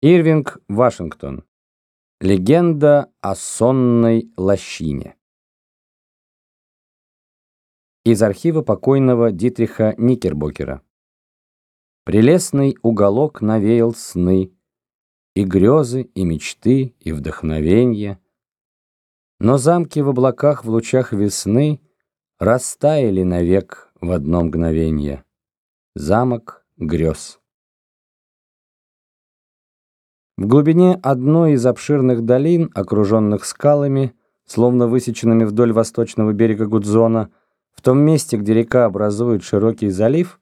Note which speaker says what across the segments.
Speaker 1: Ирвинг Вашингтон. Легенда о сонной лощине. Из архива покойного Дитриха Никербокера. Прелестный уголок навеял сны, И грезы, и мечты, и вдохновенье. Но замки в облаках в лучах весны Растаяли навек в одно мгновенье. Замок грез. В глубине одной из обширных долин, окруженных скалами, словно высеченными вдоль восточного берега Гудзона, в том месте, где река образует широкий залив,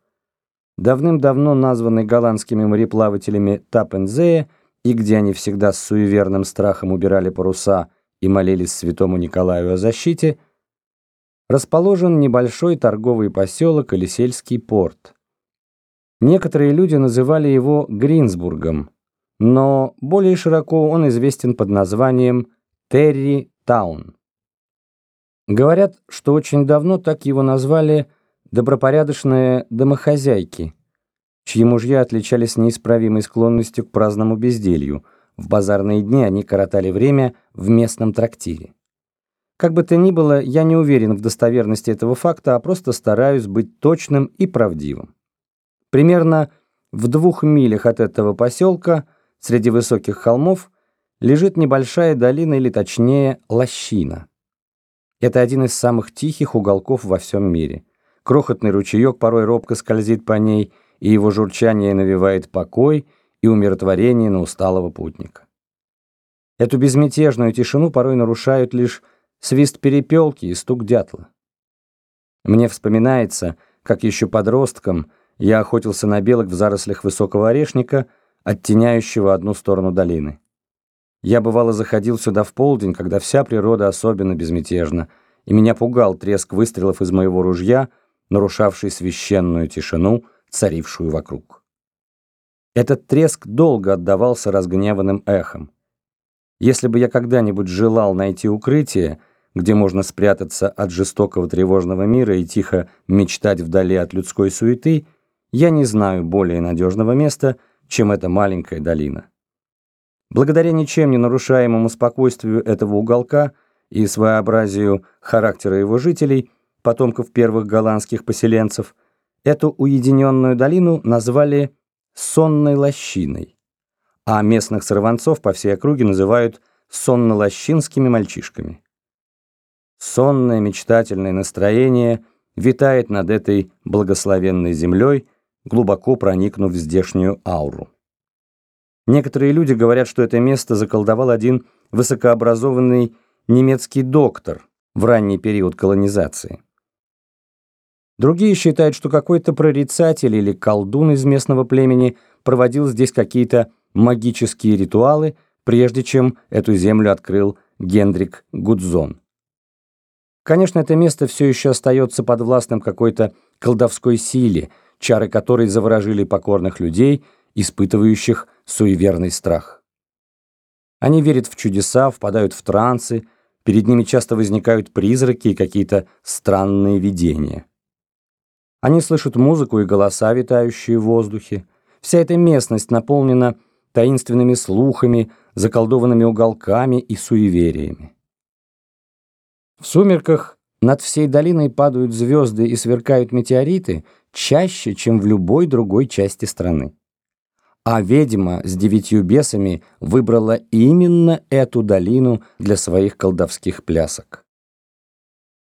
Speaker 1: давным-давно названный голландскими мореплавателями Тапензея, и где они всегда с суеверным страхом убирали паруса и молились святому Николаю о защите, расположен небольшой торговый поселок или сельский порт. Некоторые люди называли его Гринсбургом – но более широко он известен под названием Терри Таун. Говорят, что очень давно так его назвали добропорядочные домохозяйки, чьи мужья отличались неисправимой склонностью к праздному безделью. В базарные дни они коротали время в местном трактире. Как бы то ни было, я не уверен в достоверности этого факта, а просто стараюсь быть точным и правдивым. Примерно в двух милях от этого поселка – Среди высоких холмов лежит небольшая долина, или точнее лощина. Это один из самых тихих уголков во всем мире. Крохотный ручеек порой робко скользит по ней, и его журчание навевает покой и умиротворение на усталого путника. Эту безмятежную тишину порой нарушают лишь свист перепелки и стук дятла. Мне вспоминается, как еще подростком я охотился на белок в зарослях высокого орешника – оттеняющего одну сторону долины. Я бывало заходил сюда в полдень, когда вся природа особенно безмятежна, и меня пугал треск выстрелов из моего ружья, нарушавший священную тишину, царившую вокруг. Этот треск долго отдавался разгневанным эхом. Если бы я когда-нибудь желал найти укрытие, где можно спрятаться от жестокого тревожного мира и тихо мечтать вдали от людской суеты, я не знаю более надежного места, чем эта маленькая долина. Благодаря ничем не нарушаемому спокойствию этого уголка и своеобразию характера его жителей, потомков первых голландских поселенцев, эту уединенную долину назвали «сонной лощиной», а местных сорванцов по всей округе называют «сонно-лощинскими мальчишками». Сонное мечтательное настроение витает над этой благословенной землей, глубоко проникнув в здешнюю ауру. Некоторые люди говорят, что это место заколдовал один высокообразованный немецкий доктор в ранний период колонизации. Другие считают, что какой-то прорицатель или колдун из местного племени проводил здесь какие-то магические ритуалы, прежде чем эту землю открыл Гендрик Гудзон. Конечно, это место все еще остается подвластным какой-то колдовской силе – чары которой заворожили покорных людей, испытывающих суеверный страх. Они верят в чудеса, впадают в трансы, перед ними часто возникают призраки и какие-то странные видения. Они слышат музыку и голоса, витающие в воздухе. Вся эта местность наполнена таинственными слухами, заколдованными уголками и суевериями. В сумерках над всей долиной падают звезды и сверкают метеориты чаще, чем в любой другой части страны. А ведьма с девятью бесами выбрала именно эту долину для своих колдовских плясок.